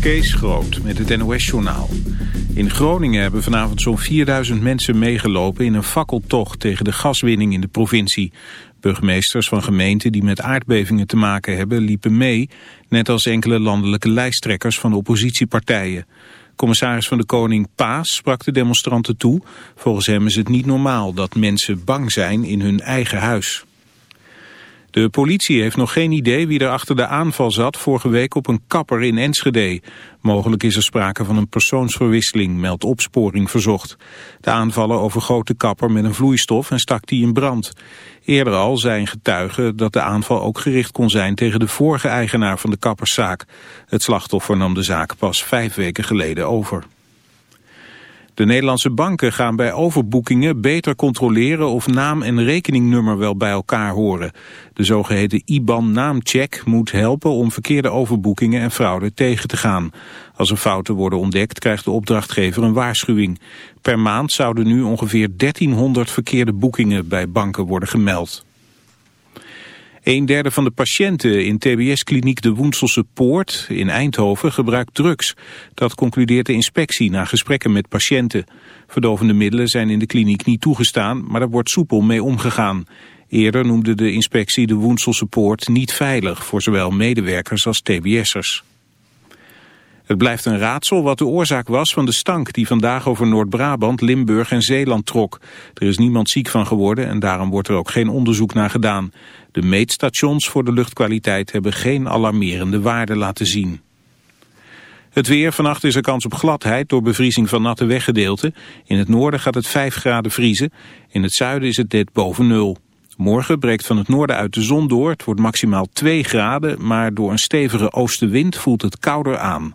Kees Groot met het NOS-journaal. In Groningen hebben vanavond zo'n 4000 mensen meegelopen in een fakkeltocht tegen de gaswinning in de provincie. Burgemeesters van gemeenten die met aardbevingen te maken hebben liepen mee, net als enkele landelijke lijsttrekkers van oppositiepartijen. Commissaris van de Koning Paas sprak de demonstranten toe. Volgens hem is het niet normaal dat mensen bang zijn in hun eigen huis. De politie heeft nog geen idee wie er achter de aanval zat vorige week op een kapper in Enschede. Mogelijk is er sprake van een persoonsverwisseling, meldt opsporing verzocht. De aanvaller overgoot de kapper met een vloeistof en stak die in brand. Eerder al zijn getuigen dat de aanval ook gericht kon zijn tegen de vorige eigenaar van de kapperszaak. Het slachtoffer nam de zaak pas vijf weken geleden over. De Nederlandse banken gaan bij overboekingen beter controleren of naam en rekeningnummer wel bij elkaar horen. De zogeheten IBAN-naamcheck moet helpen om verkeerde overboekingen en fraude tegen te gaan. Als er fouten worden ontdekt krijgt de opdrachtgever een waarschuwing. Per maand zouden nu ongeveer 1300 verkeerde boekingen bij banken worden gemeld. Een derde van de patiënten in TBS-kliniek De Woenselse Poort in Eindhoven gebruikt drugs. Dat concludeert de inspectie na gesprekken met patiënten. Verdovende middelen zijn in de kliniek niet toegestaan, maar er wordt soepel mee omgegaan. Eerder noemde de inspectie De Woenselse Poort niet veilig voor zowel medewerkers als TBS'ers. Het blijft een raadsel wat de oorzaak was van de stank die vandaag over Noord-Brabant, Limburg en Zeeland trok. Er is niemand ziek van geworden en daarom wordt er ook geen onderzoek naar gedaan. De meetstations voor de luchtkwaliteit hebben geen alarmerende waarden laten zien. Het weer, vannacht is er kans op gladheid door bevriezing van natte weggedeelten. In het noorden gaat het 5 graden vriezen, in het zuiden is het dit boven nul. Morgen breekt van het noorden uit de zon door, het wordt maximaal 2 graden, maar door een stevige oostenwind voelt het kouder aan.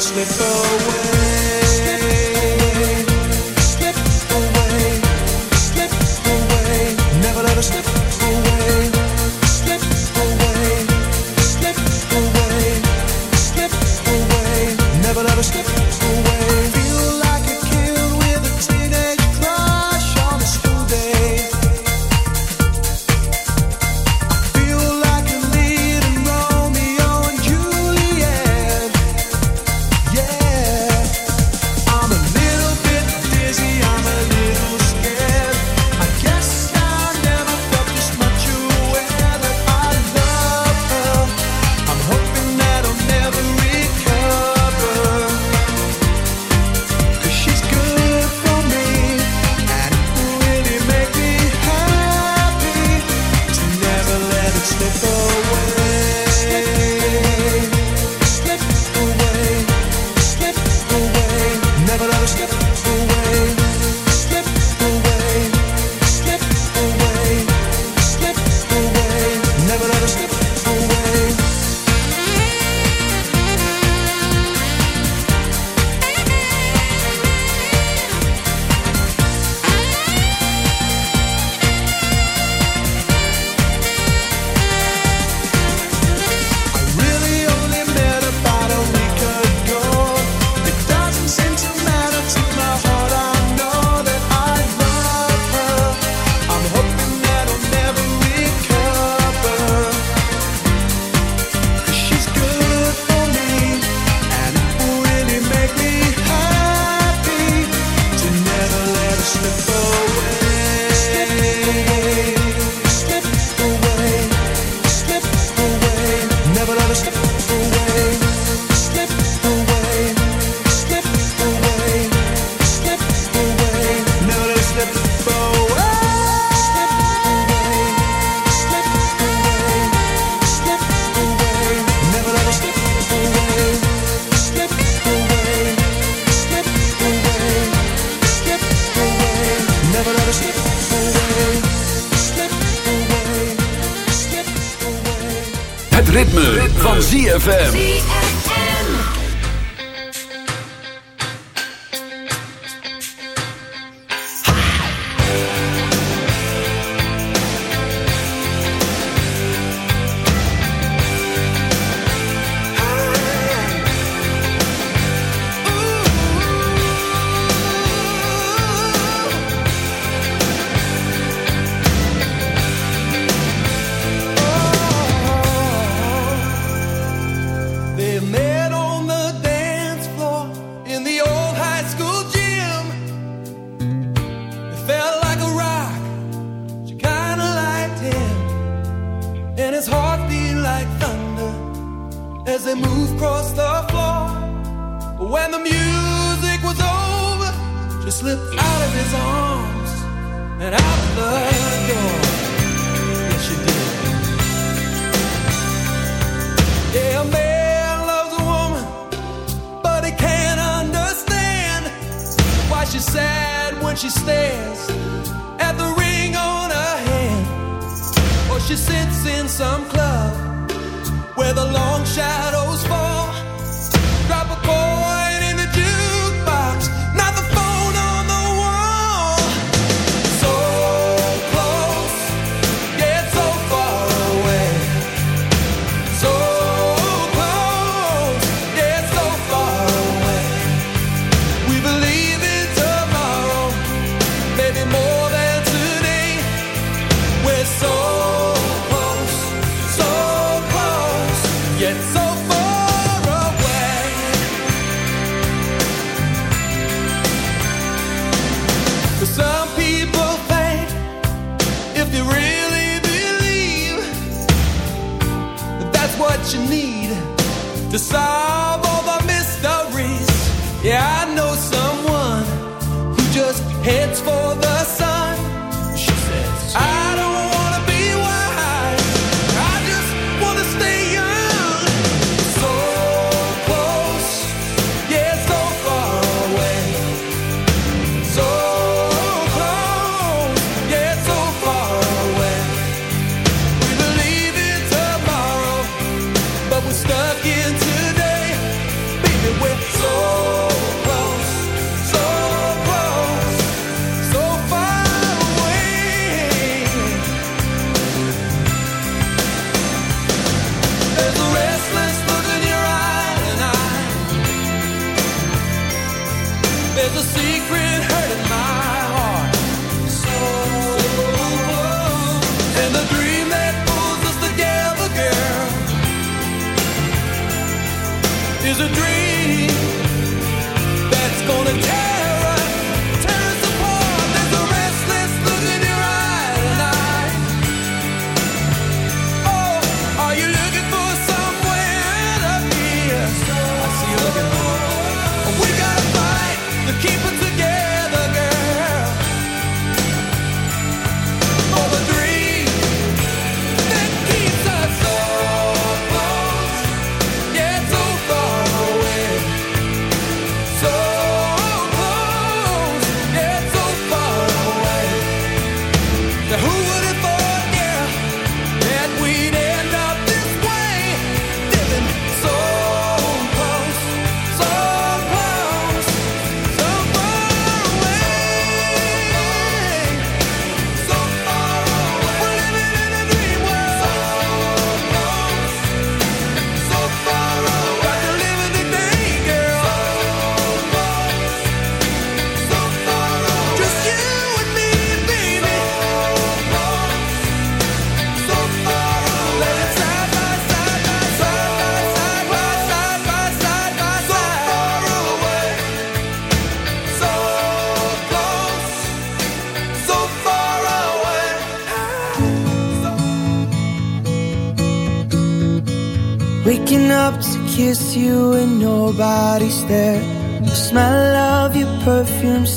slip away.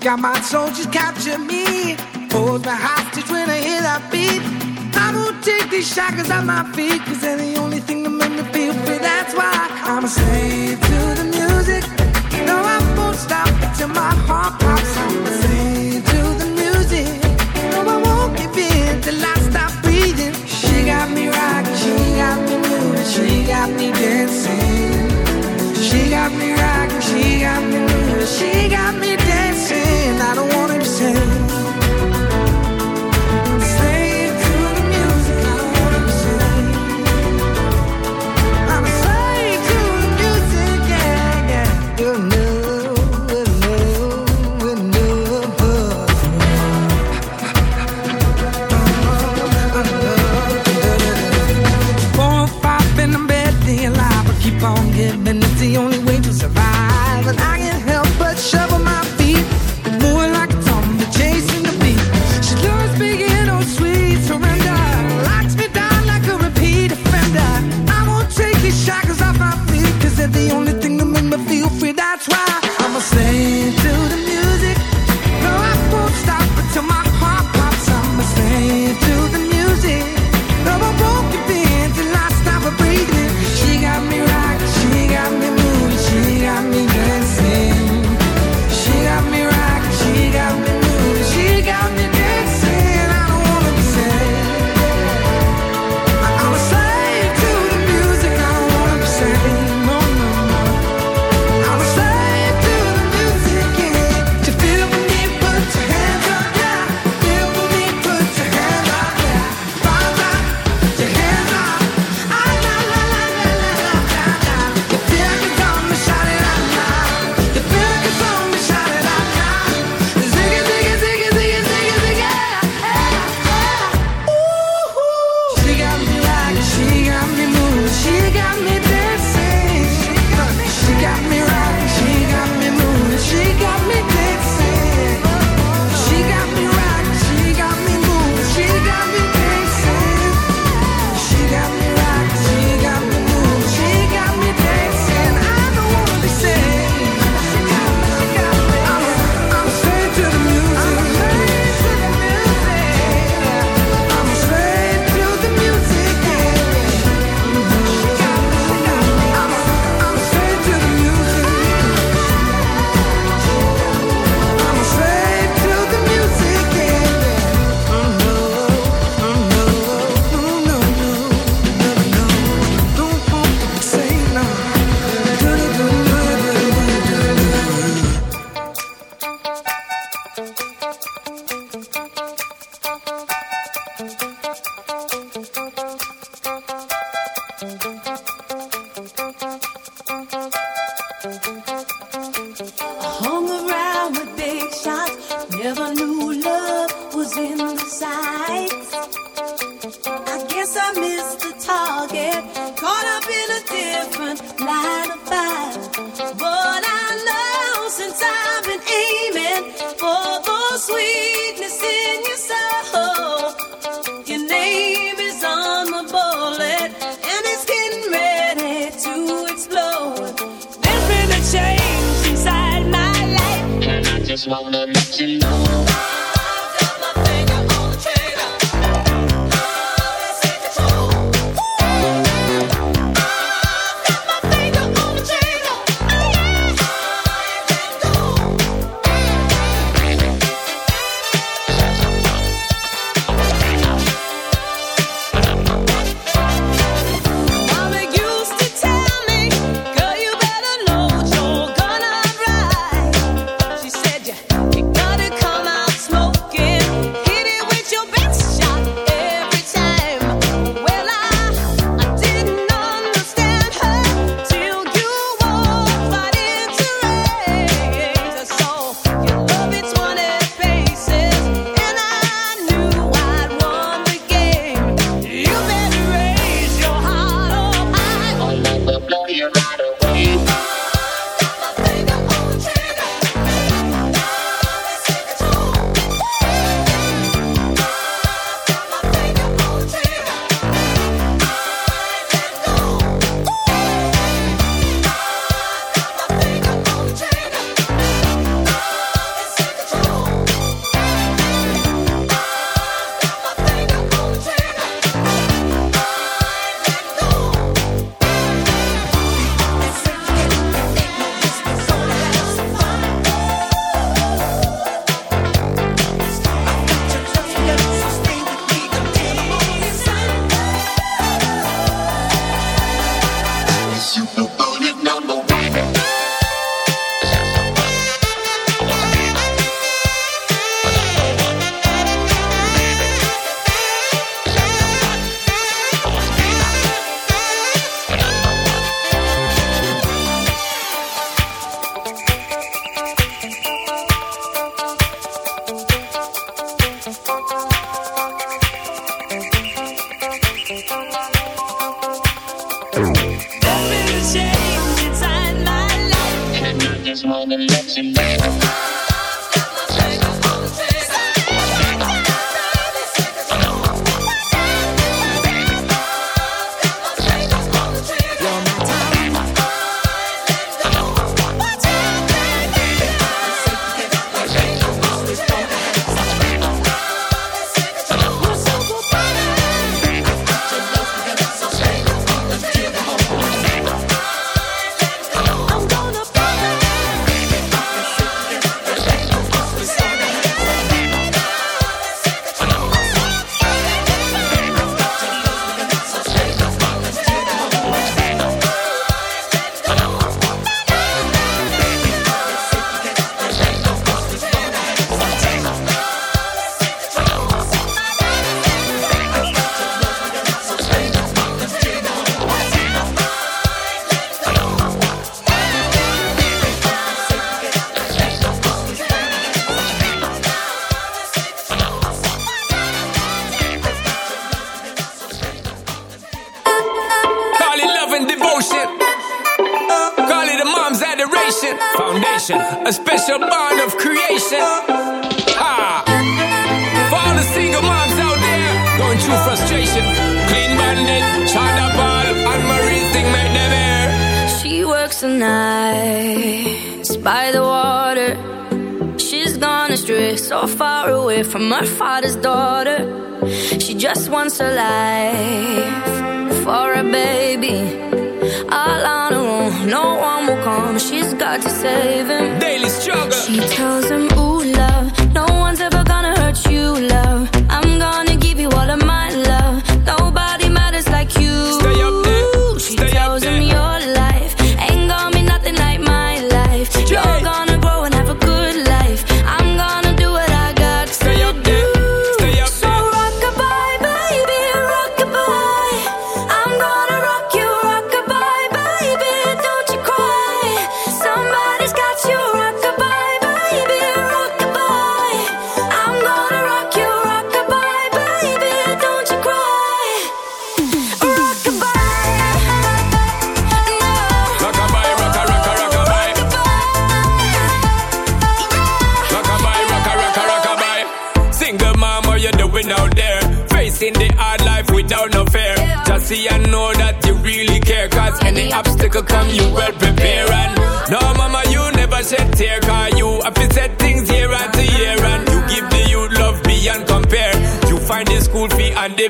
Got my she's captured me.